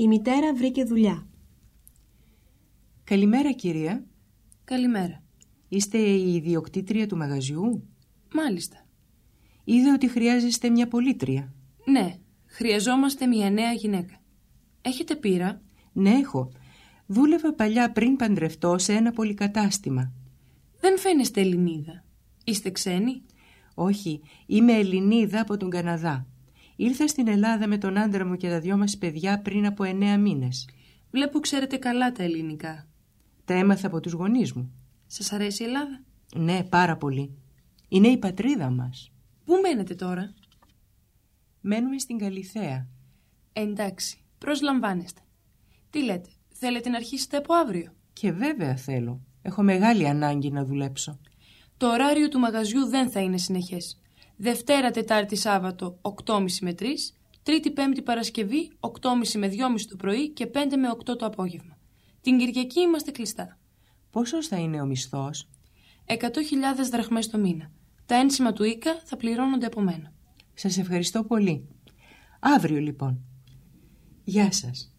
Η μητέρα βρήκε δουλειά. Καλημέρα κυρία. Καλημέρα. Είστε η ιδιοκτήτρια του μαγαζιού; Μάλιστα. Είδε ότι χρειάζεστε μια πολίτρια. Ναι, χρειαζόμαστε μια νέα γυναίκα. Έχετε πείρα; Ναι, έχω. Δούλευα παλιά πριν παντρευτώ σε ένα πολυκατάστημα. Δεν φαίνεστε Ελληνίδα. Είστε ξένοι; Όχι, είμαι Ελληνίδα από τον Καναδά. Ήρθα στην Ελλάδα με τον άντρα μου και τα δυο μας παιδιά πριν από εννέα μήνες. Βλέπω ξέρετε καλά τα ελληνικά. Τα έμαθα από τους γονείς μου. Σας αρέσει η Ελλάδα; Ναι, πάρα πολύ. Είναι η πατρίδα μας. Πού μένετε τώρα; Μένουμε στην Καλιθέα. Εντάξει, προσλαμβάνεστε. Τι λέτε, θέλετε να αρχίσετε από αύριο; Και βέβαια θέλω. Έχω μεγάλη ανάγκη να δουλέψω. Το ωράριο του μαγαζιού δεν θα είναι συνεχές. Δευτέρα, Τετάρτη, Σάββατο 8.30 με 3, Τρίτη, Πέμπτη, Παρασκευή 8.30 με 2.30 το πρωί και 5 με 8 το απόγευμα. Την Κυριακή είμαστε κλειστά. Πόσος θα είναι ο μισθός; 100.000 δραχμές το μήνα. Τα ένσημα του ΙΚΑ θα πληρώνονται από μένα. Σας ευχαριστώ πολύ. Αύριο λοιπόν. Γεια σας.